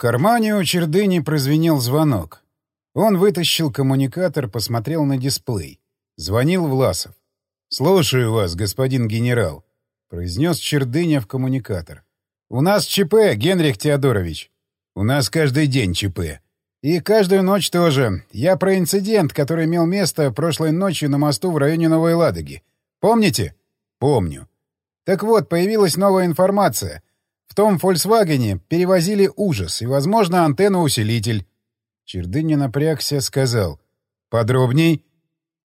кармане у Чердыни прозвенел звонок. Он вытащил коммуникатор, посмотрел на дисплей. Звонил Власов. «Слушаю вас, господин генерал», — произнес Чердыня в коммуникатор. «У нас ЧП, Генрих Теодорович. У нас каждый день ЧП. И каждую ночь тоже. Я про инцидент, который имел место прошлой ночью на мосту в районе Новой Ладоги. Помните? Помню. Так вот, появилась новая информация. В том «Фольксвагене» перевозили ужас и, возможно, антенну-усилитель. Чердыня напрягся, сказал. «Подробней?»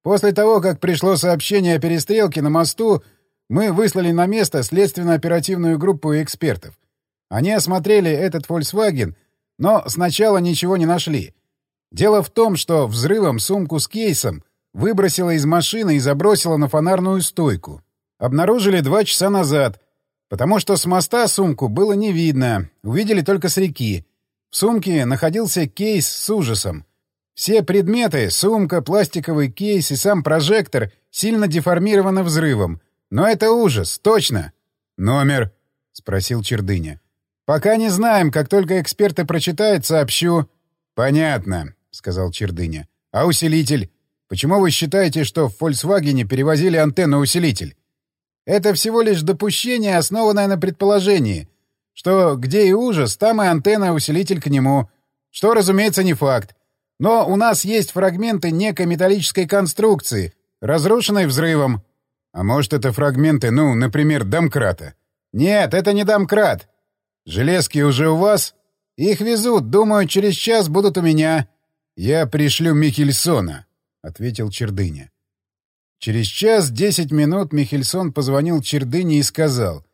После того, как пришло сообщение о перестрелке на мосту, мы выслали на место следственно-оперативную группу экспертов. Они осмотрели этот Volkswagen, но сначала ничего не нашли. Дело в том, что взрывом сумку с кейсом выбросила из машины и забросила на фонарную стойку. Обнаружили два часа назад, потому что с моста сумку было не видно, увидели только с реки. В сумке находился кейс с ужасом. Все предметы — сумка, пластиковый кейс и сам прожектор — сильно деформированы взрывом. Но это ужас, точно. «Номер?» — спросил Чердыня. «Пока не знаем. Как только эксперты прочитают, сообщу». «Понятно», — сказал Чердыня. «А усилитель? Почему вы считаете, что в «Фольксвагене» перевозили антенну-усилитель?» «Это всего лишь допущение, основанное на предположении, что где и ужас, там и антенна-усилитель к нему, что, разумеется, не факт. Но у нас есть фрагменты некой металлической конструкции, разрушенной взрывом. А может, это фрагменты, ну, например, домкрата? Нет, это не домкрат. Железки уже у вас? Их везут. Думаю, через час будут у меня. Я пришлю Михельсона, — ответил Чердыня. Через час десять минут Михельсон позвонил Чердыне и сказал,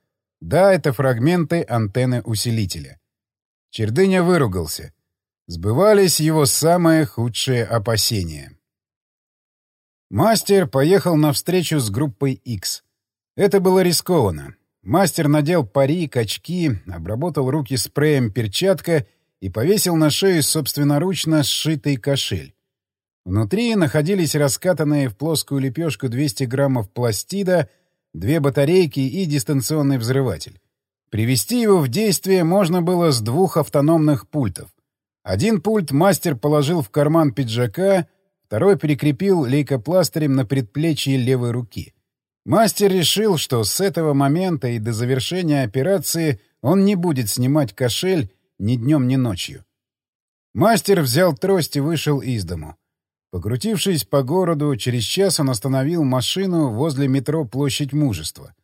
да, это фрагменты антенны усилителя. Чердыня выругался. Сбывались его самые худшие опасения. Мастер поехал на встречу с группой X. Это было рискованно. Мастер надел парик, очки, обработал руки спреем перчатка и повесил на шею собственноручно сшитый кошель. Внутри находились раскатанные в плоскую лепешку 200 граммов пластида, две батарейки и дистанционный взрыватель. Привести его в действие можно было с двух автономных пультов — один пульт мастер положил в карман пиджака, второй прикрепил лейкопластырем на предплечье левой руки. Мастер решил, что с этого момента и до завершения операции он не будет снимать кошель ни днем, ни ночью. Мастер взял трость и вышел из дому. Покрутившись по городу, через час он остановил машину возле метро «Площадь Мужества».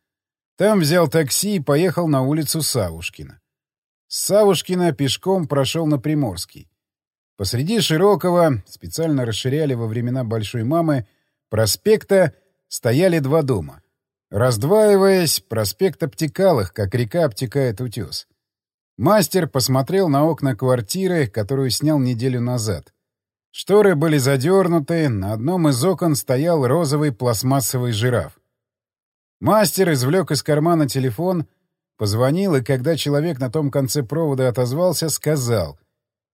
Там взял такси и поехал на улицу Савушкина. С Савушкина пешком прошел на Приморский. Посреди широкого, специально расширяли во времена Большой Мамы, проспекта стояли два дома. Раздваиваясь, проспект обтекал их, как река обтекает утес. Мастер посмотрел на окна квартиры, которую снял неделю назад. Шторы были задернуты, на одном из окон стоял розовый пластмассовый жираф. Мастер извлек из кармана телефон — Позвонил, и когда человек на том конце провода отозвался, сказал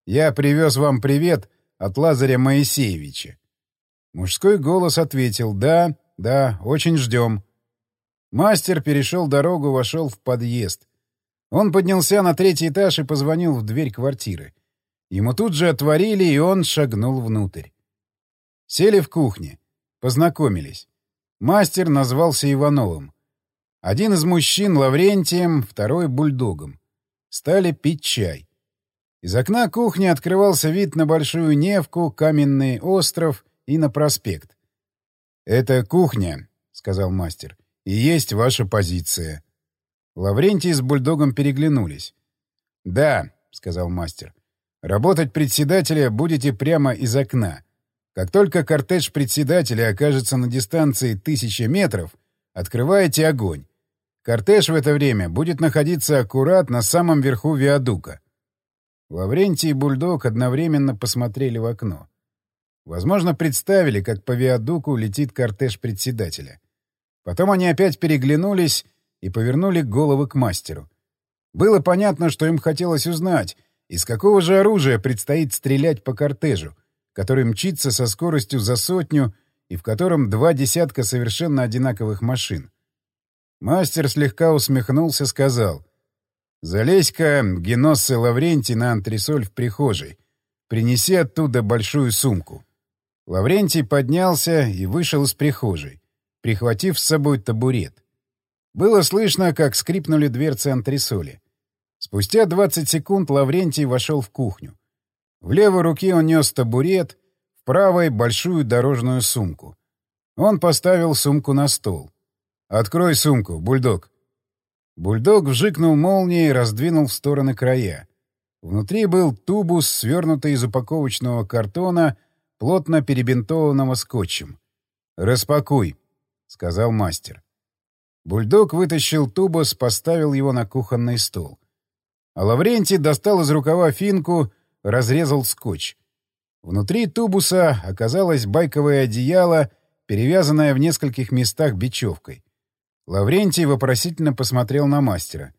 «Я привез вам привет от Лазаря Моисеевича». Мужской голос ответил «Да, да, очень ждем». Мастер перешел дорогу, вошел в подъезд. Он поднялся на третий этаж и позвонил в дверь квартиры. Ему тут же отворили, и он шагнул внутрь. Сели в кухне. Познакомились. Мастер назвался Ивановым. Один из мужчин — Лаврентием, второй — Бульдогом. Стали пить чай. Из окна кухни открывался вид на Большую Невку, Каменный остров и на проспект. «Это кухня», — сказал мастер, — «и есть ваша позиция». Лаврентий с Бульдогом переглянулись. «Да», — сказал мастер, — «работать председателя будете прямо из окна. Как только кортеж председателя окажется на дистанции тысячи метров, открываете огонь. Кортеж в это время будет находиться аккурат на самом верху виадука. Лаврентий и Бульдог одновременно посмотрели в окно. Возможно, представили, как по виадуку летит кортеж председателя. Потом они опять переглянулись и повернули головы к мастеру. Было понятно, что им хотелось узнать, из какого же оружия предстоит стрелять по кортежу, который мчится со скоростью за сотню и в котором два десятка совершенно одинаковых машин. Мастер слегка усмехнулся, сказал. Залезь-ка, Геноссе Лаврентий, на антресоль в прихожей. Принеси оттуда большую сумку. Лаврентий поднялся и вышел из прихожей, прихватив с собой табурет. Было слышно, как скрипнули дверцы антресоли. Спустя 20 секунд Лаврентий вошел в кухню. В левой руке он нес табурет, в правой — большую дорожную сумку. Он поставил сумку на стол. «Открой сумку, бульдог». Бульдог вжикнул молнией и раздвинул в стороны края. Внутри был тубус, свернутый из упаковочного картона, плотно перебинтованного скотчем. «Распакуй», — сказал мастер. Бульдог вытащил тубус, поставил его на кухонный стол. А Лаврентий достал из рукава финку, разрезал скотч. Внутри тубуса оказалось байковое одеяло, перевязанное в нескольких местах бечевкой. Лаврентий вопросительно посмотрел на мастера.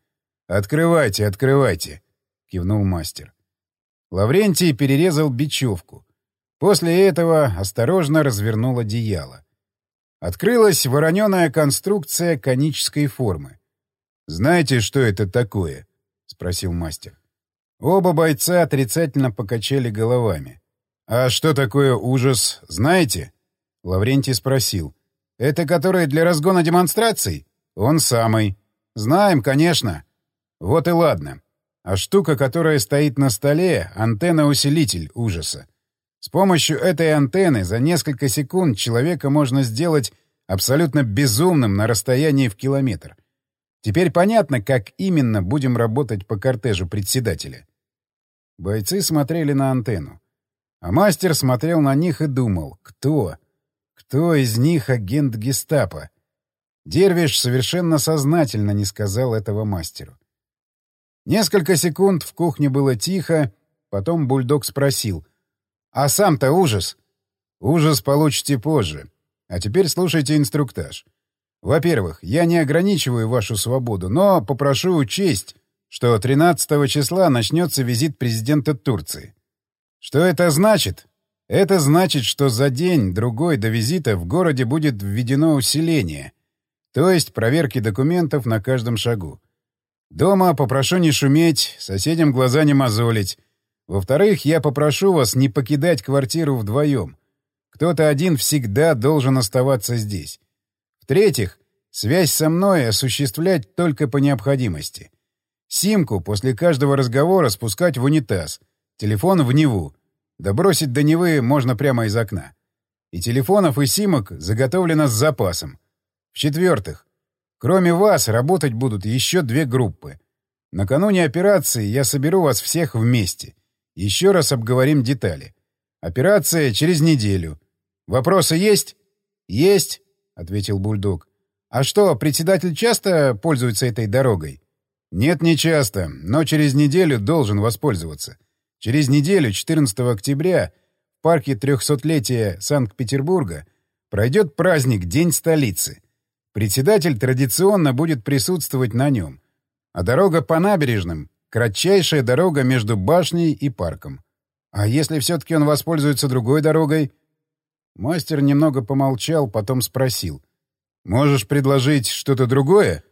«Открывайте, открывайте!» — кивнул мастер. Лаврентий перерезал бечевку. После этого осторожно развернул одеяло. Открылась вороненая конструкция конической формы. «Знаете, что это такое?» — спросил мастер. Оба бойца отрицательно покачали головами. «А что такое ужас, знаете?» Лаврентий спросил. «Это который для разгона демонстраций?» «Он самый». «Знаем, конечно». «Вот и ладно. А штука, которая стоит на столе — антенна-усилитель ужаса. С помощью этой антенны за несколько секунд человека можно сделать абсолютно безумным на расстоянии в километр. Теперь понятно, как именно будем работать по кортежу председателя. Бойцы смотрели на антенну. А мастер смотрел на них и думал, кто? Кто из них агент гестапо? Дервиш совершенно сознательно не сказал этого мастеру. Несколько секунд в кухне было тихо, потом бульдог спросил. «А сам-то ужас?» «Ужас получите позже. А теперь слушайте инструктаж. Во-первых, я не ограничиваю вашу свободу, но попрошу учесть, что 13 числа начнется визит президента Турции. Что это значит? Это значит, что за день-другой до визита в городе будет введено усиление, то есть проверки документов на каждом шагу. Дома попрошу не шуметь, соседям глаза не мозолить. Во-вторых, я попрошу вас не покидать квартиру вдвоем. Кто-то один всегда должен оставаться здесь. В-третьих, связь со мной осуществлять только по необходимости. Симку после каждого разговора спускать в унитаз, телефон в Неву. Добросить до Невы можно прямо из окна. И телефонов, и симок заготовлено с запасом. В-четвертых, кроме вас работать будут еще две группы. Накануне операции я соберу вас всех вместе. Еще раз обговорим детали. Операция через неделю. Вопросы есть? Есть. — ответил бульдог. «А что, председатель часто пользуется этой дорогой?» «Нет, не часто, но через неделю должен воспользоваться. Через неделю, 14 октября, в парке трехсотлетия Санкт-Петербурга пройдет праздник День столицы. Председатель традиционно будет присутствовать на нем. А дорога по набережным — кратчайшая дорога между башней и парком. А если все-таки он воспользуется другой дорогой — Мастер немного помолчал, потом спросил. «Можешь предложить что-то другое?»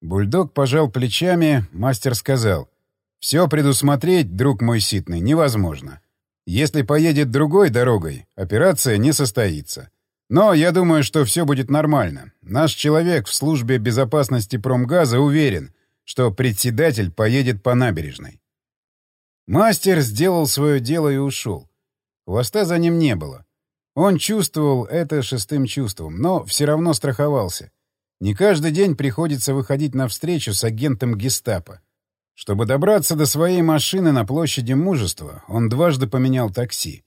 Бульдог пожал плечами, мастер сказал. «Все предусмотреть, друг мой ситный, невозможно. Если поедет другой дорогой, операция не состоится. Но я думаю, что все будет нормально. Наш человек в службе безопасности промгаза уверен, что председатель поедет по набережной». Мастер сделал свое дело и ушел. Хвоста за ним не было. Он чувствовал это шестым чувством, но все равно страховался. Не каждый день приходится выходить на встречу с агентом гестапо. Чтобы добраться до своей машины на площади Мужества, он дважды поменял такси.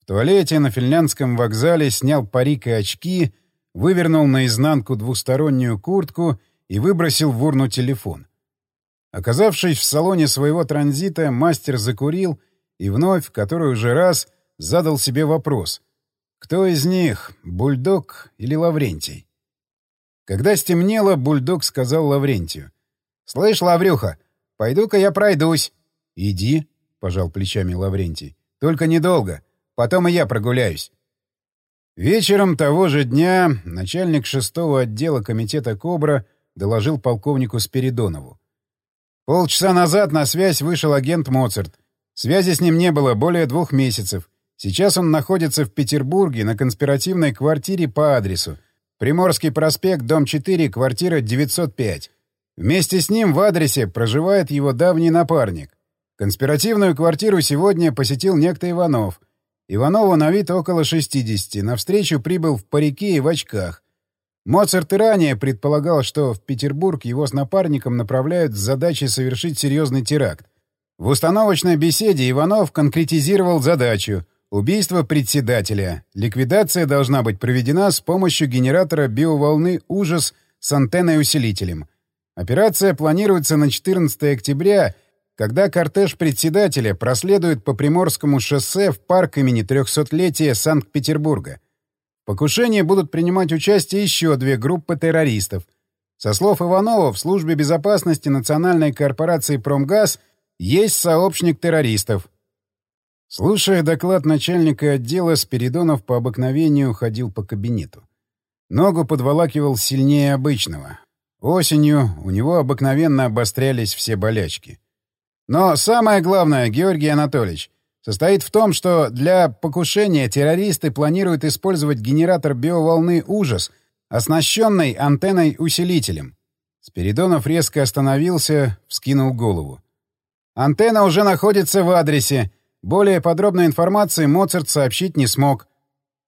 В туалете на финляндском вокзале снял парик и очки, вывернул наизнанку двустороннюю куртку и выбросил в урну телефон. Оказавшись в салоне своего транзита, мастер закурил и вновь, который уже раз, задал себе вопрос, кто из них, Бульдог или Лаврентий? Когда стемнело, Бульдог сказал Лаврентию. — Слышь, Лаврюха, пойду-ка я пройдусь. — Иди, — пожал плечами Лаврентий. — Только недолго. Потом и я прогуляюсь. Вечером того же дня начальник шестого отдела комитета «Кобра» доложил полковнику Спиридонову. Полчаса назад на связь вышел агент Моцарт. Связи с ним не было более двух месяцев. Сейчас он находится в Петербурге на конспиративной квартире по адресу. Приморский проспект, дом 4, квартира 905. Вместе с ним в адресе проживает его давний напарник. Конспиративную квартиру сегодня посетил некто Иванов. Иванову на вид около 60, навстречу прибыл в парике и в очках. Моцарт и ранее предполагал, что в Петербург его с напарником направляют с задачей совершить серьезный теракт. В установочной беседе Иванов конкретизировал задачу — убийство председателя. Ликвидация должна быть проведена с помощью генератора биоволны «Ужас» с антенной-усилителем. Операция планируется на 14 октября — когда кортеж председателя проследует по Приморскому шоссе в парк имени 300-летия Санкт-Петербурга. В покушении будут принимать участие еще две группы террористов. Со слов Иванова, в службе безопасности Национальной корпорации «Промгаз» есть сообщник террористов. Слушая доклад начальника отдела, Спиридонов по обыкновению ходил по кабинету. Ногу подволакивал сильнее обычного. Осенью у него обыкновенно обострялись все болячки. Но самое главное, Георгий Анатольевич, состоит в том, что для покушения террористы планируют использовать генератор биоволны «Ужас», оснащенный антенной-усилителем. Спиридонов резко остановился, вскинул голову. «Антенна уже находится в адресе. Более подробной информации Моцарт сообщить не смог.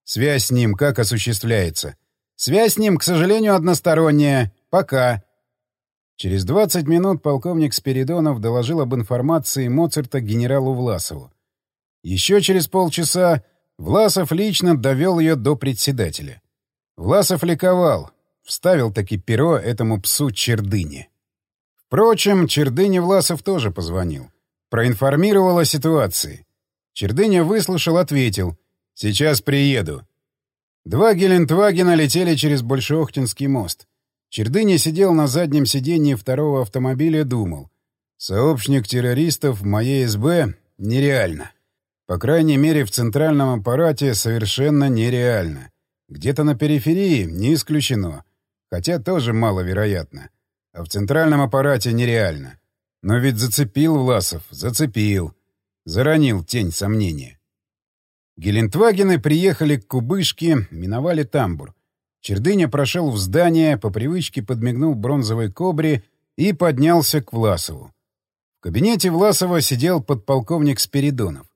Связь с ним как осуществляется? Связь с ним, к сожалению, односторонняя. Пока. Через 20 минут полковник Спиридонов доложил об информации Моцарта генералу Власову. Еще через полчаса Власов лично довел ее до председателя. Власов ликовал, вставил таки перо этому псу Чердыне. Впрочем, Чердыне Власов тоже позвонил. Проинформировал о ситуации. Чердыня выслушал, ответил. «Сейчас приеду». Два Гелендвагена летели через Большеохтинский мост. Чердыня сидел на заднем сиденье второго автомобиля думал. Сообщник террористов в моей СБ нереально. По крайней мере, в центральном аппарате совершенно нереально. Где-то на периферии не исключено. Хотя тоже маловероятно. А в центральном аппарате нереально. Но ведь зацепил Власов, зацепил. Заронил тень сомнения. Гелендвагены приехали к Кубышке, миновали тамбур. Чердыня прошел в здание, по привычке подмигнул бронзовой кобре и поднялся к Власову. В кабинете Власова сидел подполковник Спиридонов.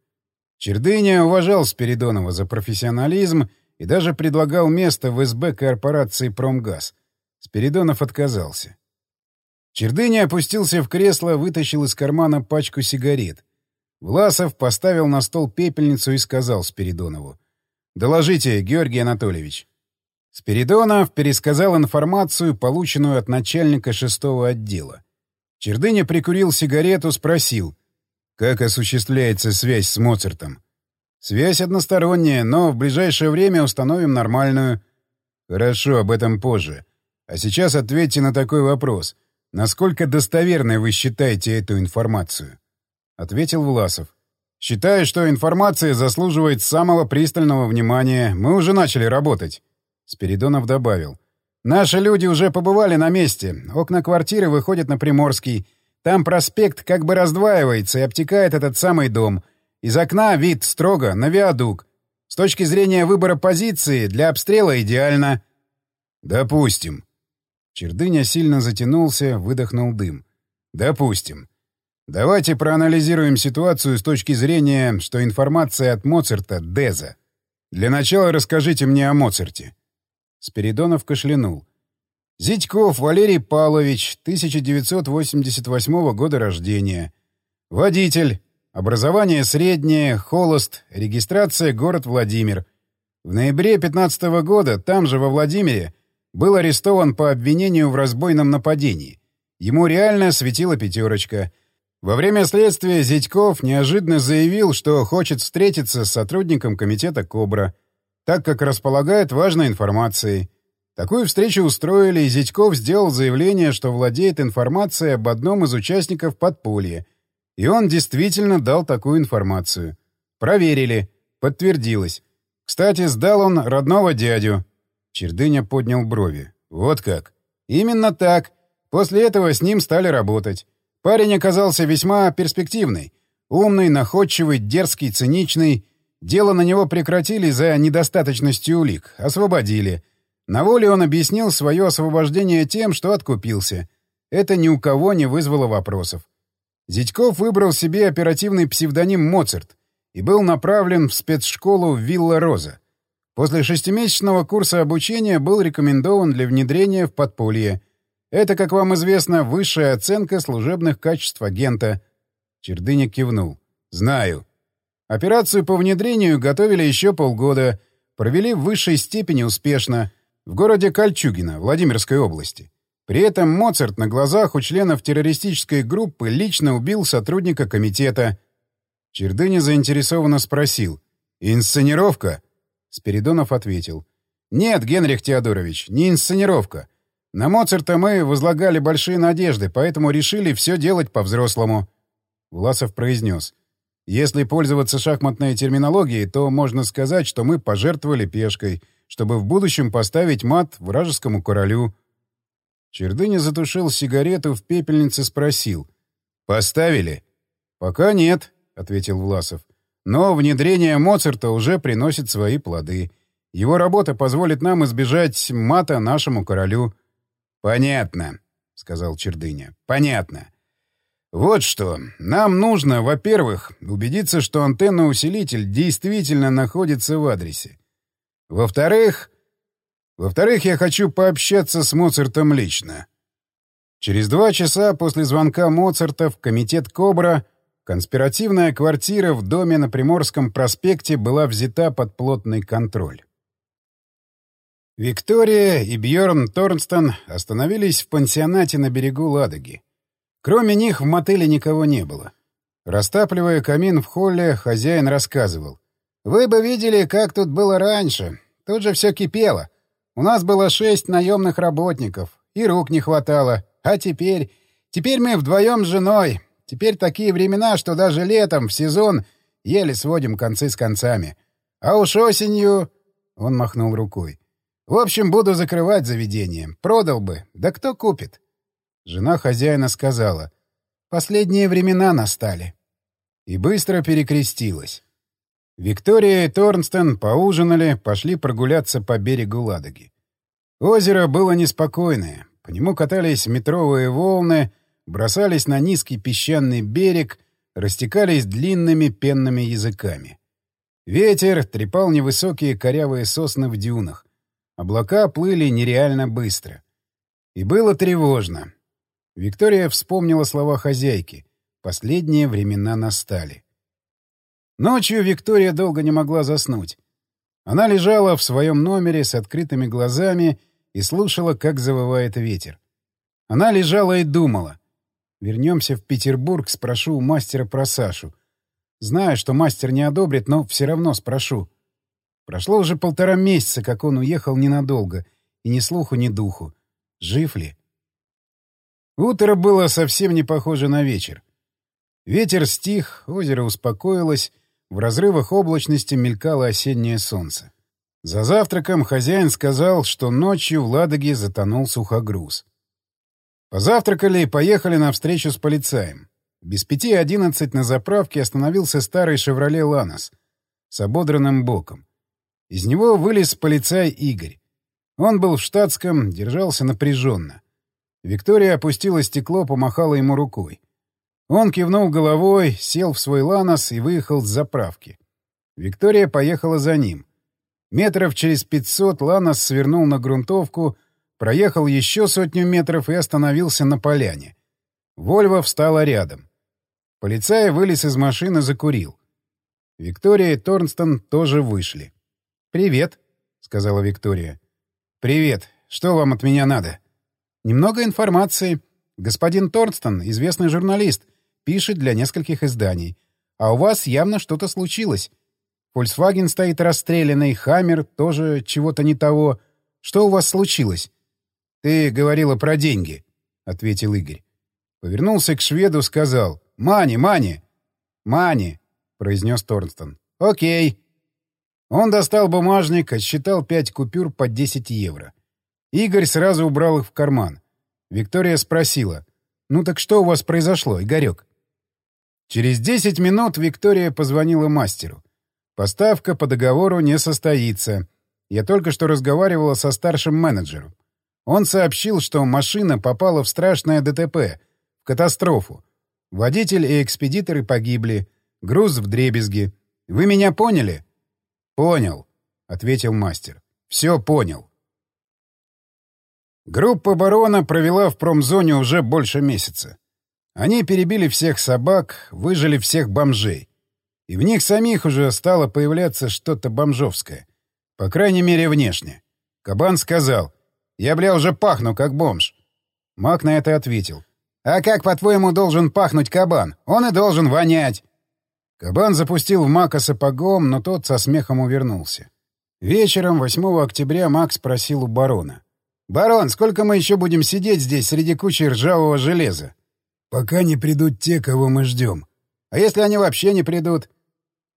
Чердыня уважал Спиридонова за профессионализм и даже предлагал место в СБ корпорации «Промгаз». Спиридонов отказался. Чердыня опустился в кресло, вытащил из кармана пачку сигарет. Власов поставил на стол пепельницу и сказал Спиридонову. «Доложите, Георгий Анатольевич». Спиридонов пересказал информацию, полученную от начальника шестого отдела. Чердыня прикурил сигарету, спросил, как осуществляется связь с Моцартом. Связь односторонняя, но в ближайшее время установим нормальную. Хорошо, об этом позже. А сейчас ответьте на такой вопрос. Насколько достоверной вы считаете эту информацию? Ответил Власов. Считаю, что информация заслуживает самого пристального внимания. Мы уже начали работать. Спиридонов добавил. «Наши люди уже побывали на месте. Окна квартиры выходят на Приморский. Там проспект как бы раздваивается и обтекает этот самый дом. Из окна вид строго на виадук. С точки зрения выбора позиции, для обстрела идеально». «Допустим». Чердыня сильно затянулся, выдохнул дым. «Допустим. Давайте проанализируем ситуацию с точки зрения, что информация от Моцарта — Деза. Для начала расскажите мне о Моцарте». Спиридонов кашлянул. Зитьков Валерий Павлович, 1988 года рождения. Водитель. Образование среднее, холост, регистрация город Владимир. В ноябре 15 года там же, во Владимире, был арестован по обвинению в разбойном нападении. Ему реально светила пятерочка. Во время следствия Зитьков неожиданно заявил, что хочет встретиться с сотрудником комитета «Кобра» так как располагает важной информацией. Такую встречу устроили, и Зятьков сделал заявление, что владеет информацией об одном из участников подполья. И он действительно дал такую информацию. Проверили. Подтвердилось. Кстати, сдал он родного дядю. Чердыня поднял брови. Вот как. Именно так. После этого с ним стали работать. Парень оказался весьма перспективный. Умный, находчивый, дерзкий, циничный. Дело на него прекратили за недостаточностью улик. Освободили. На воле он объяснил свое освобождение тем, что откупился. Это ни у кого не вызвало вопросов. Зятьков выбрал себе оперативный псевдоним «Моцарт» и был направлен в спецшколу «Вилла Роза». После шестимесячного курса обучения был рекомендован для внедрения в подполье. Это, как вам известно, высшая оценка служебных качеств агента. Чердыня кивнул. «Знаю». Операцию по внедрению готовили еще полгода. Провели в высшей степени успешно. В городе Кольчугино, Владимирской области. При этом Моцарт на глазах у членов террористической группы лично убил сотрудника комитета. Чердыня заинтересованно спросил. «Инсценировка?» Спиридонов ответил. «Нет, Генрих Теодорович, не инсценировка. На Моцарта мы возлагали большие надежды, поэтому решили все делать по-взрослому». Власов произнес. «Если пользоваться шахматной терминологией, то можно сказать, что мы пожертвовали пешкой, чтобы в будущем поставить мат вражескому королю». Чердыня затушил сигарету в пепельнице, спросил. «Поставили?» «Пока нет», — ответил Власов. «Но внедрение Моцарта уже приносит свои плоды. Его работа позволит нам избежать мата нашему королю». «Понятно», — сказал Чердыня. «Понятно. Вот что. Нам нужно, во-первых, убедиться, что антенна-усилитель действительно находится в адресе. Во-вторых, во-вторых, я хочу пообщаться с Моцартом лично. Через два часа после звонка Моцарта в комитет «Кобра» конспиративная квартира в доме на Приморском проспекте была взята под плотный контроль. Виктория и Бьорн Торнстон остановились в пансионате на берегу Ладоги. Кроме них в мотеле никого не было. Растапливая камин в холле, хозяин рассказывал. «Вы бы видели, как тут было раньше. Тут же все кипело. У нас было шесть наемных работников, и рук не хватало. А теперь... Теперь мы вдвоем с женой. Теперь такие времена, что даже летом, в сезон, еле сводим концы с концами. А уж осенью... Он махнул рукой. В общем, буду закрывать заведение. Продал бы. Да кто купит? Жена хозяина сказала. Последние времена настали. И быстро перекрестилась. Виктория и Торнстон поужинали, пошли прогуляться по берегу Ладоги. Озеро было неспокойное, по нему катались метровые волны, бросались на низкий песчаный берег, растекались длинными пенными языками. Ветер трепал невысокие корявые сосны в дюнах. Облака плыли нереально быстро. И было тревожно. Виктория вспомнила слова хозяйки. Последние времена настали. Ночью Виктория долго не могла заснуть. Она лежала в своем номере с открытыми глазами и слушала, как завывает ветер. Она лежала и думала. Вернемся в Петербург, спрошу у мастера про Сашу. Знаю, что мастер не одобрит, но все равно спрошу. Прошло уже полтора месяца, как он уехал ненадолго, и ни слуху, ни духу. Жив ли? Утро было совсем не похоже на вечер. Ветер стих, озеро успокоилось, в разрывах облачности мелькало осеннее солнце. За завтраком хозяин сказал, что ночью в Ладоге затонул сухогруз. Позавтракали и поехали на встречу с полицаем. Без пяти одиннадцать на заправке остановился старый «Шевроле Ланос» с ободранным боком. Из него вылез полицай Игорь. Он был в штатском, держался напряженно. Виктория опустила стекло, помахала ему рукой. Он кивнул головой, сел в свой ланос и выехал с заправки. Виктория поехала за ним. Метров через пятьсот ланос свернул на грунтовку, проехал еще сотню метров и остановился на поляне. Вольва встала рядом. Полицай вылез из машины, закурил. Виктория и Торнстон тоже вышли. «Привет», — сказала Виктория. «Привет. Что вам от меня надо?» «Немного информации. Господин Торнстон — известный журналист пишет для нескольких изданий. А у вас явно что-то случилось. Volkswagen стоит расстрелянный, Хаммер тоже чего-то не того. Что у вас случилось? — Ты говорила про деньги, — ответил Игорь. Повернулся к шведу, сказал. — Мани, мани. — Мани, — произнес Торнстон. — Окей. Он достал бумажник, отсчитал пять купюр по 10 евро. Игорь сразу убрал их в карман. Виктория спросила. Ну так что у вас произошло, Игорек? Через 10 минут Виктория позвонила мастеру. Поставка по договору не состоится. Я только что разговаривала со старшим менеджером. Он сообщил, что машина попала в страшное ДТП, в катастрофу. Водитель и экспедиторы погибли, груз в дребезги. Вы меня поняли? — Понял, — ответил мастер. — Все понял. Группа барона провела в промзоне уже больше месяца. Они перебили всех собак, выжили всех бомжей. И в них самих уже стало появляться что-то бомжовское. По крайней мере, внешне. Кабан сказал, «Я, бля, уже пахну, как бомж». Мак на это ответил, «А как, по-твоему, должен пахнуть кабан? Он и должен вонять». Кабан запустил в Мака сапогом, но тот со смехом увернулся. Вечером 8 октября Мак спросил у барона. «Барон, сколько мы еще будем сидеть здесь среди кучи ржавого железа?» Пока не придут те, кого мы ждем. А если они вообще не придут?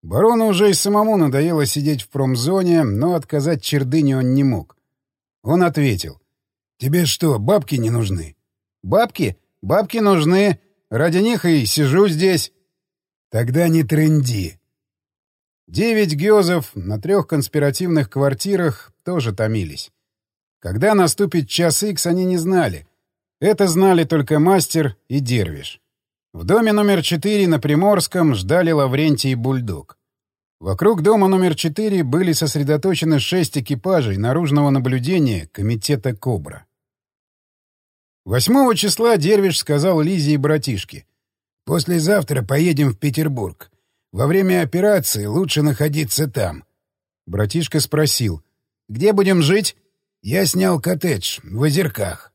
Барону уже и самому надоело сидеть в промзоне, но отказать чердыне он не мог. Он ответил. «Тебе что, бабки не нужны?» «Бабки? Бабки нужны. Ради них и сижу здесь». «Тогда не тренди». Девять гёзов на трех конспиративных квартирах тоже томились. Когда наступит час икс, они не знали — это знали только мастер и дервиш. В доме номер 4 на Приморском ждали Лаврентий и Бульдог. Вокруг дома номер 4 были сосредоточены шесть экипажей наружного наблюдения комитета «Кобра». 8 числа Дервиш сказал Лизе и братишке. «Послезавтра поедем в Петербург. Во время операции лучше находиться там». Братишка спросил. «Где будем жить?» «Я снял коттедж в Озерках».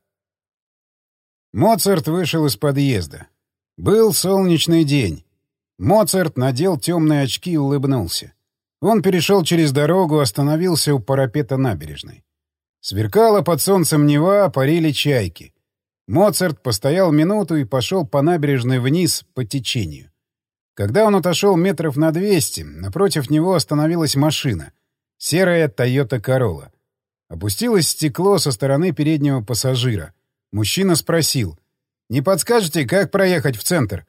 Моцарт вышел из подъезда. Был солнечный день. Моцарт надел темные очки и улыбнулся. Он перешел через дорогу, остановился у парапета набережной. Сверкала под солнцем Нева, парили чайки. Моцарт постоял минуту и пошел по набережной вниз по течению. Когда он отошел метров на двести, напротив него остановилась машина. Серая «Тойота Королла». Опустилось стекло со стороны переднего пассажира — Мужчина спросил. «Не подскажете, как проехать в центр?»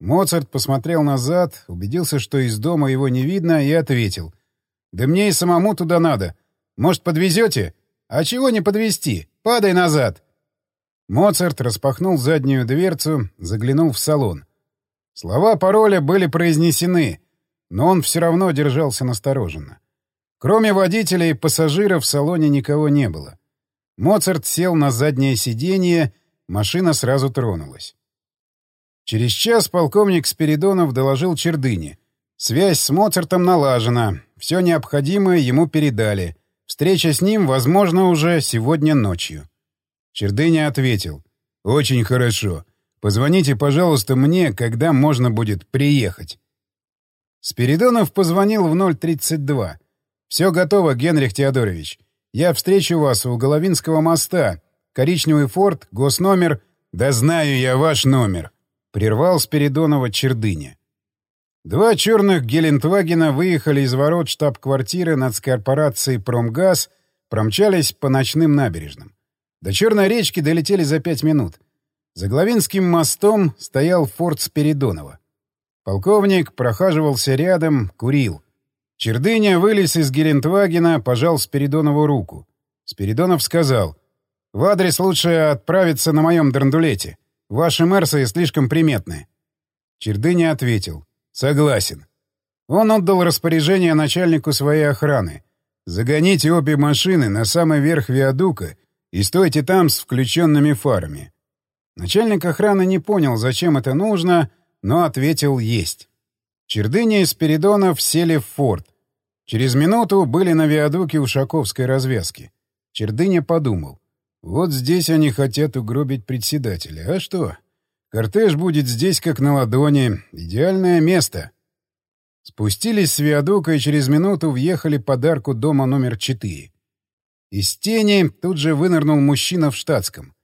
Моцарт посмотрел назад, убедился, что из дома его не видно, и ответил. «Да мне и самому туда надо. Может, подвезете? А чего не подвезти? Падай назад!» Моцарт распахнул заднюю дверцу, заглянул в салон. Слова пароля были произнесены, но он все равно держался настороженно. Кроме водителя и пассажиров в салоне никого не было. Моцарт сел на заднее сиденье, машина сразу тронулась. Через час полковник Спиридонов доложил Чердыне. Связь с Моцартом налажена, все необходимое ему передали. Встреча с ним, возможно, уже сегодня ночью. Чердыня ответил. «Очень хорошо. Позвоните, пожалуйста, мне, когда можно будет приехать». Спиридонов позвонил в 032. «Все готово, Генрих Теодорович. Я встречу вас у Головинского моста. Коричневый форт, госномер... Да знаю я ваш номер. Прервал Спиридонова Чердыня. Два черных Гелендвагена выехали из ворот штаб-квартиры нацкорпорации «Промгаз», промчались по ночным набережным. До Черной речки долетели за пять минут. За Главинским мостом стоял форт Спиридонова. Полковник прохаживался рядом, курил. Чердыня вылез из Гелендвагена, пожал Спиридонову руку. Спиридонов сказал, «В адрес лучше отправиться на моем драндулете. Ваши мерсы слишком приметны». Чердыня ответил, «Согласен». Он отдал распоряжение начальнику своей охраны. «Загоните обе машины на самый верх виадука и стойте там с включенными фарами». Начальник охраны не понял, зачем это нужно, но ответил «Есть». Чердыня и Спиридонов сели в форт. Через минуту были на виадуке Ушаковской развязки. Чердыня подумал. Вот здесь они хотят угробить председателя. А что? Кортеж будет здесь как на ладони. Идеальное место. Спустились с виадука и через минуту въехали под арку дома номер 4. Из тени тут же вынырнул мужчина в штатском.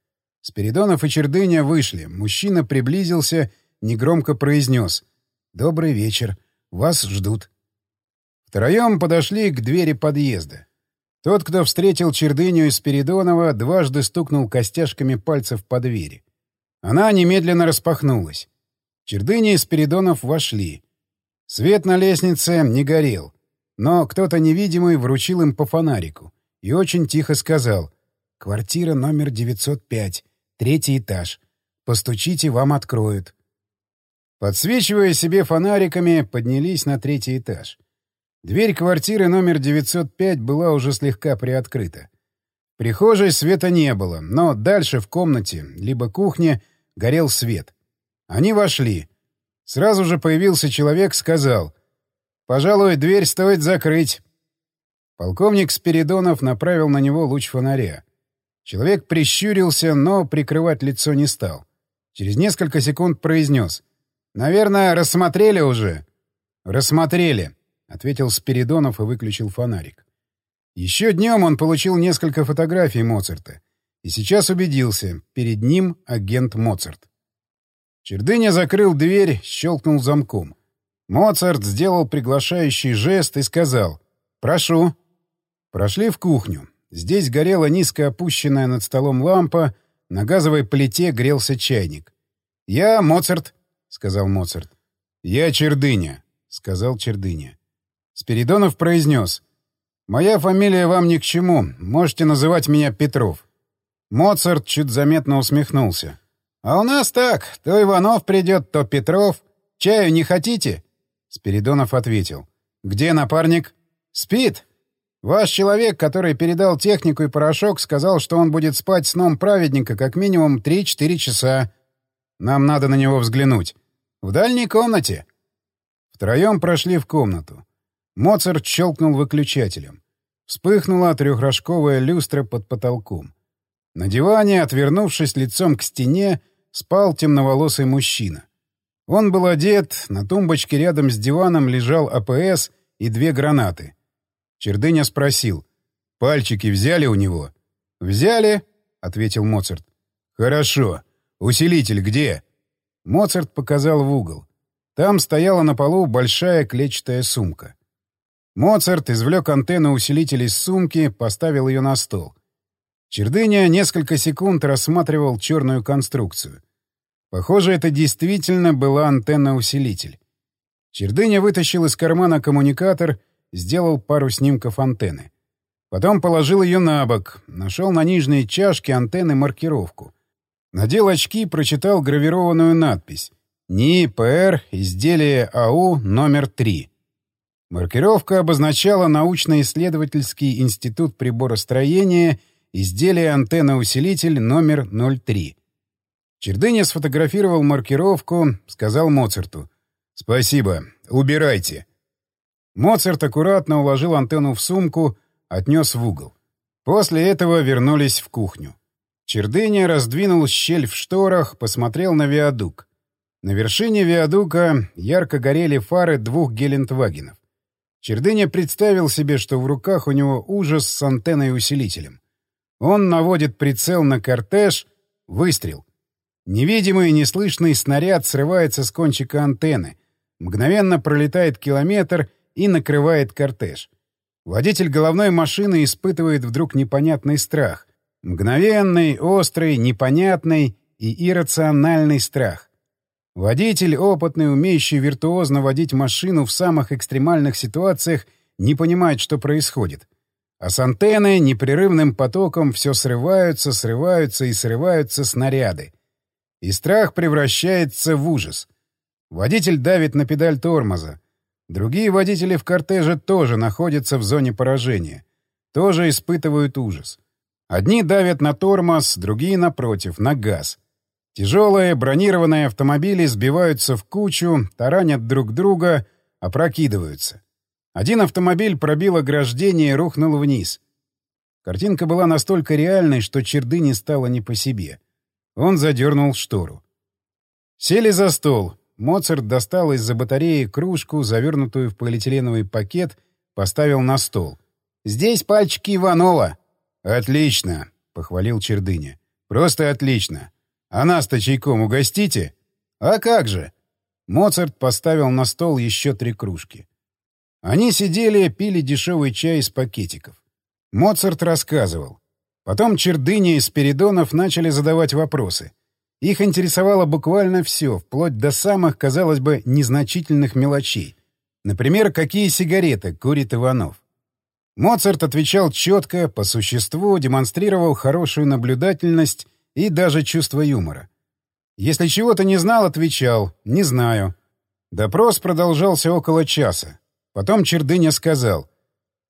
Спиридонов и Чердыня вышли. Мужчина приблизился, негромко произнес — «Добрый вечер. Вас ждут». Втроем подошли к двери подъезда. Тот, кто встретил Чердыню из Спиридонова, дважды стукнул костяшками пальцев по двери. Она немедленно распахнулась. Чердыня и Спиридонов вошли. Свет на лестнице не горел, но кто-то невидимый вручил им по фонарику и очень тихо сказал «Квартира номер 905, третий этаж. Постучите, вам откроют». Подсвечивая себе фонариками, поднялись на третий этаж. Дверь квартиры номер 905 была уже слегка приоткрыта. Прихожей света не было, но дальше в комнате, либо кухне, горел свет. Они вошли. Сразу же появился человек, сказал, «Пожалуй, дверь стоит закрыть». Полковник Спиридонов направил на него луч фонаря. Человек прищурился, но прикрывать лицо не стал. Через несколько секунд произнес, «Наверное, рассмотрели уже?» «Рассмотрели», — ответил Спиридонов и выключил фонарик. Еще днем он получил несколько фотографий Моцарта. И сейчас убедился, перед ним агент Моцарт. Чердыня закрыл дверь, щелкнул замком. Моцарт сделал приглашающий жест и сказал «Прошу». Прошли в кухню. Здесь горела низко опущенная над столом лампа, на газовой плите грелся чайник. «Я Моцарт», — сказал Моцарт. «Я Чердыня», — сказал Чердыня. Спиридонов произнес. «Моя фамилия вам ни к чему. Можете называть меня Петров». Моцарт чуть заметно усмехнулся. «А у нас так. То Иванов придет, то Петров. Чаю не хотите?» Спиридонов ответил. «Где напарник?» «Спит. Ваш человек, который передал технику и порошок, сказал, что он будет спать сном праведника как минимум 3-4 часа. Нам надо на него взглянуть. В дальней комнате». Втроем прошли в комнату. Моцарт щелкнул выключателем. Вспыхнула трехрожковая люстра под потолком. На диване, отвернувшись лицом к стене, спал темноволосый мужчина. Он был одет, на тумбочке рядом с диваном лежал АПС и две гранаты. Чердыня спросил. «Пальчики взяли у него?» «Взяли», — ответил Моцарт. «Хорошо. Усилитель где?» Моцарт показал в угол. Там стояла на полу большая клетчатая сумка. Моцарт извлек антенну усилителя из сумки, поставил ее на стол. Чердыня несколько секунд рассматривал черную конструкцию. Похоже, это действительно была антенна-усилитель. Чердыня вытащил из кармана коммуникатор, сделал пару снимков антенны. Потом положил ее на бок, нашел на нижней чашке антенны маркировку. Надел очки, прочитал гравированную надпись «НИИ-ПР, изделие АУ номер 3». Маркировка обозначала научно-исследовательский институт приборостроения изделие антенна-усилитель номер 03. Чердыня сфотографировал маркировку, сказал Моцарту. «Спасибо. Убирайте». Моцарт аккуратно уложил антенну в сумку, отнес в угол. После этого вернулись в кухню. Чердыня раздвинул щель в шторах, посмотрел на виадук. На вершине виадука ярко горели фары двух Гелендвагенов. Чердыня представил себе, что в руках у него ужас с антенной-усилителем. Он наводит прицел на кортеж, выстрел. Невидимый неслышный снаряд срывается с кончика антенны, мгновенно пролетает километр и накрывает кортеж. Водитель головной машины испытывает вдруг непонятный страх. Мгновенный, острый, непонятный и иррациональный страх. Водитель, опытный, умеющий виртуозно водить машину в самых экстремальных ситуациях, не понимает, что происходит. А с антенны непрерывным потоком все срываются, срываются и срываются снаряды. И страх превращается в ужас. Водитель давит на педаль тормоза. Другие водители в кортеже тоже находятся в зоне поражения. Тоже испытывают ужас. Одни давят на тормоз, другие, напротив, на газ. Тяжелые бронированные автомобили сбиваются в кучу, таранят друг друга, опрокидываются. Один автомобиль пробил ограждение и рухнул вниз. Картинка была настолько реальной, что черды не стало не по себе. Он задернул штору. Сели за стол. Моцарт достал из-за батареи кружку, завернутую в полиэтиленовый пакет, поставил на стол. «Здесь пальчики Иванова». «Отлично», — похвалил Чердыня. «Просто отлично. А нас-то чайком угостите? А как же? Моцарт поставил на стол еще три кружки. Они сидели, пили дешевый чай из пакетиков. Моцарт рассказывал. Потом Чердыня и Спиридонов начали задавать вопросы. Их интересовало буквально все, вплоть до самых, казалось бы, незначительных мелочей. Например, какие сигареты курит Иванов. Моцарт отвечал четко, по существу, демонстрировал хорошую наблюдательность и даже чувство юмора. Если чего-то не знал, отвечал «не знаю». Допрос продолжался около часа. Потом Чердыня сказал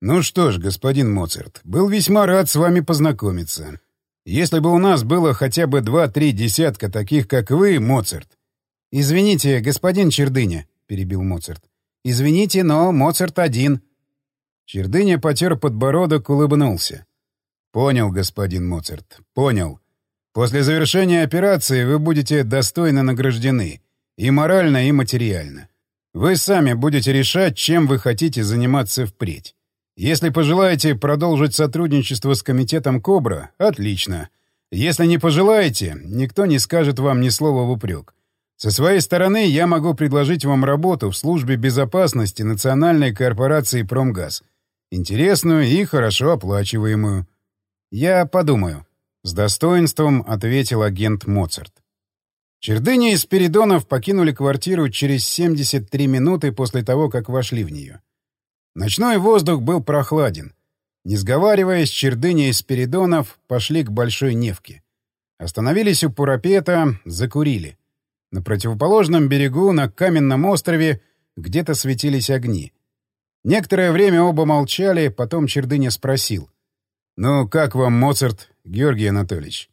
«Ну что ж, господин Моцарт, был весьма рад с вами познакомиться. Если бы у нас было хотя бы два-три десятка таких, как вы, Моцарт. — Извините, господин Чердыня, — перебил Моцарт. — Извините, но Моцарт один. Чердыня потер подбородок, улыбнулся. — Понял, господин Моцарт, понял. После завершения операции вы будете достойно награждены. И морально, и материально. Вы сами будете решать, чем вы хотите заниматься впредь. Если пожелаете продолжить сотрудничество с комитетом «Кобра» — отлично. Если не пожелаете, никто не скажет вам ни слова в упрек. Со своей стороны я могу предложить вам работу в службе безопасности Национальной корпорации «Промгаз». Интересную и хорошо оплачиваемую. «Я подумаю», — с достоинством ответил агент Моцарт. Чердыня и Спиридонов покинули квартиру через 73 минуты после того, как вошли в нее. Ночной воздух был прохладен. Не сговариваясь, Чердыня и Спиридонов пошли к Большой Невке. Остановились у Пурапета, закурили. На противоположном берегу, на каменном острове, где-то светились огни. Некоторое время оба молчали, потом Чердыня спросил. «Ну, как вам, Моцарт, Георгий Анатольевич?»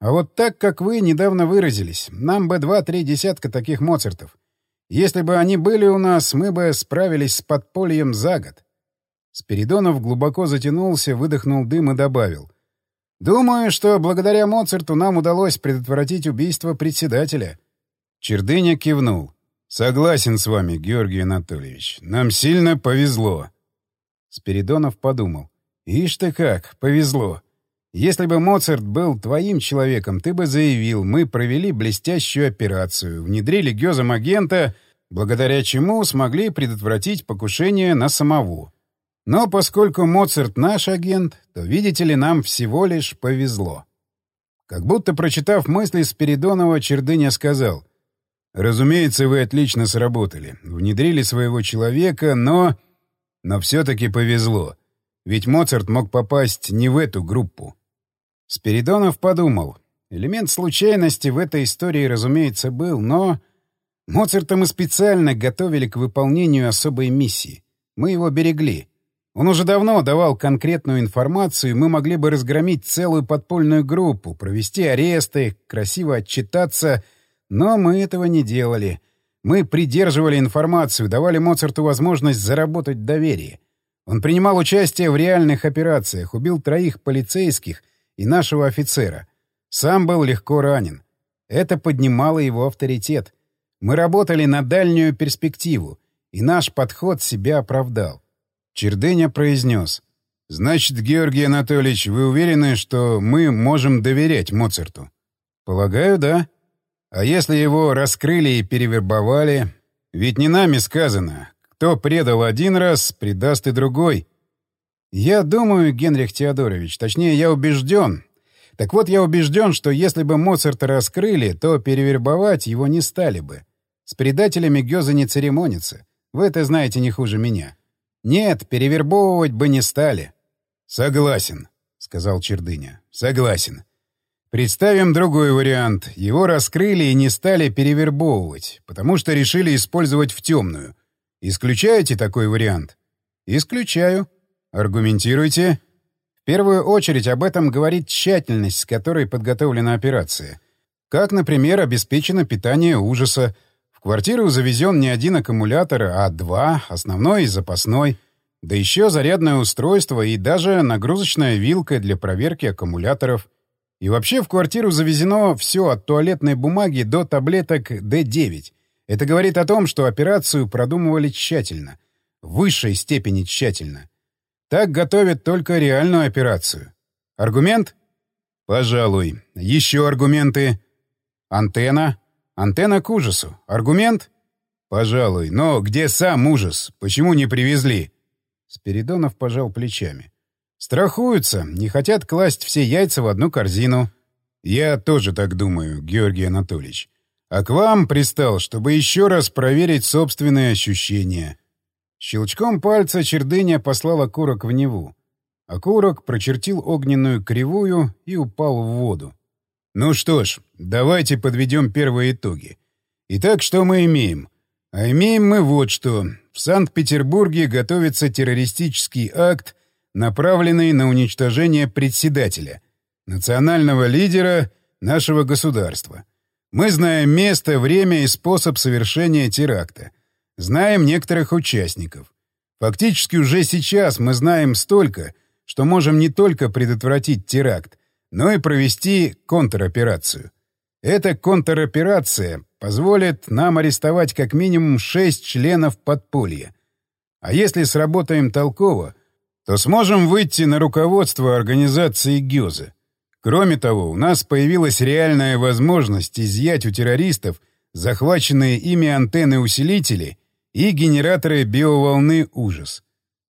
«А вот так, как вы недавно выразились, нам бы два-три десятка таких Моцартов. Если бы они были у нас, мы бы справились с подпольем за год. Спиридонов глубоко затянулся, выдохнул дым и добавил. «Думаю, что благодаря Моцарту нам удалось предотвратить убийство председателя». Чердыня кивнул. «Согласен с вами, Георгий Анатольевич. Нам сильно повезло». Спиридонов подумал. «Ишь ты как, повезло. Если бы Моцарт был твоим человеком, ты бы заявил, мы провели блестящую операцию, внедрили гёзом агента, благодаря чему смогли предотвратить покушение на самого. Но поскольку Моцарт наш агент, то, видите ли, нам всего лишь повезло. Как будто прочитав мысли Спиридонова, Чердыня сказал, «Разумеется, вы отлично сработали, внедрили своего человека, но... Но все-таки повезло, ведь Моцарт мог попасть не в эту группу». Спиридонов подумал. Элемент случайности в этой истории, разумеется, был, но... Моцарта мы специально готовили к выполнению особой миссии. Мы его берегли. Он уже давно давал конкретную информацию, мы могли бы разгромить целую подпольную группу, провести аресты, красиво отчитаться, но мы этого не делали. Мы придерживали информацию, давали Моцарту возможность заработать доверие. Он принимал участие в реальных операциях, убил троих полицейских и нашего офицера. Сам был легко ранен. Это поднимало его авторитет. Мы работали на дальнюю перспективу, и наш подход себя оправдал. Чердыня произнес. «Значит, Георгий Анатольевич, вы уверены, что мы можем доверять Моцарту?» «Полагаю, да. А если его раскрыли и перевербовали? Ведь не нами сказано. Кто предал один раз, предаст и другой. Я думаю, Генрих Теодорович, точнее, я убежден. Так вот, я убежден, что если бы Моцарта раскрыли, то перевербовать его не стали бы. С предателями Гёза не церемонится. Вы это знаете не хуже меня. Нет, перевербовывать бы не стали. Согласен, — сказал Чердыня. Согласен. Представим другой вариант. Его раскрыли и не стали перевербовывать, потому что решили использовать в темную. Исключаете такой вариант? Исключаю. Аргументируйте. В первую очередь об этом говорит тщательность, с которой подготовлена операция. Как, например, обеспечено питание ужаса. В квартиру завезен не один аккумулятор, а два, основной и запасной. Да еще зарядное устройство и даже нагрузочная вилка для проверки аккумуляторов. И вообще в квартиру завезено все от туалетной бумаги до таблеток D9. Это говорит о том, что операцию продумывали тщательно. В высшей степени тщательно. Так готовят только реальную операцию. Аргумент? Пожалуй. Еще аргументы. Антенна. Антенна к ужасу. Аргумент? Пожалуй. Но где сам ужас? Почему не привезли? Спиридонов пожал плечами. Страхуются, не хотят класть все яйца в одну корзину. Я тоже так думаю, Георгий Анатольевич. А к вам пристал, чтобы еще раз проверить собственные ощущения. Щелчком пальца чердыня послал окурок в Неву. Окурок прочертил огненную кривую и упал в воду. Ну что ж, давайте подведем первые итоги. Итак, что мы имеем? А имеем мы вот что. В Санкт-Петербурге готовится террористический акт, направленный на уничтожение председателя, национального лидера нашего государства. Мы знаем место, время и способ совершения теракта. Знаем некоторых участников. Фактически уже сейчас мы знаем столько, что можем не только предотвратить теракт, но и провести контроперацию. Эта контроперация позволит нам арестовать как минимум шесть членов подполья. А если сработаем толково, то сможем выйти на руководство организации ГИОЗа. Кроме того, у нас появилась реальная возможность изъять у террористов захваченные ими антенны-усилители и генераторы биоволны «Ужас».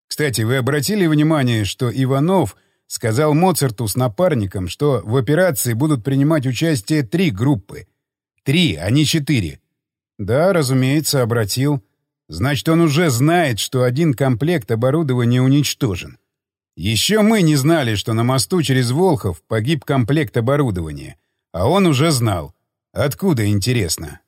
Кстати, вы обратили внимание, что Иванов сказал Моцарту с напарником, что в операции будут принимать участие три группы. Три, а не четыре. Да, разумеется, обратил. Значит, он уже знает, что один комплект оборудования уничтожен. Еще мы не знали, что на мосту через Волхов погиб комплект оборудования. А он уже знал. Откуда, интересно?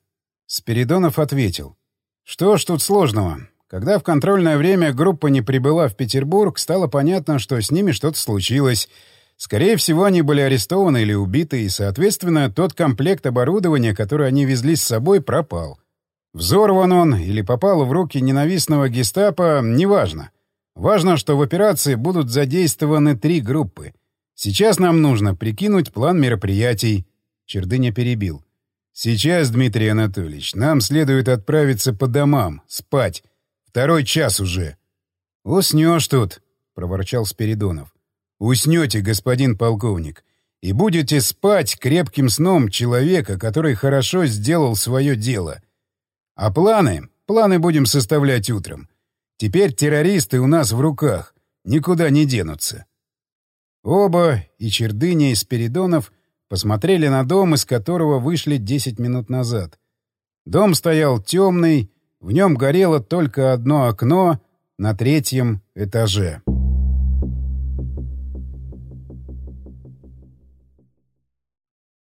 Спиридонов ответил. Что ж тут сложного? Когда в контрольное время группа не прибыла в Петербург, стало понятно, что с ними что-то случилось. Скорее всего, они были арестованы или убиты, и, соответственно, тот комплект оборудования, который они везли с собой, пропал. Взорван он или попал в руки ненавистного гестапо, неважно. Важно, что в операции будут задействованы три группы. Сейчас нам нужно прикинуть план мероприятий. Чердыня перебил. Сейчас, Дмитрий Анатольевич, нам следует отправиться по домам, спать. Второй час уже. — Уснешь тут, — проворчал Спиридонов. — Уснете, господин полковник, и будете спать крепким сном человека, который хорошо сделал свое дело. А планы? Планы будем составлять утром. Теперь террористы у нас в руках, никуда не денутся. Оба, и Чердыня, и Спиридонов, посмотрели на дом, из которого вышли десять минут назад. Дом стоял темный, в нем горело только одно окно на третьем этаже.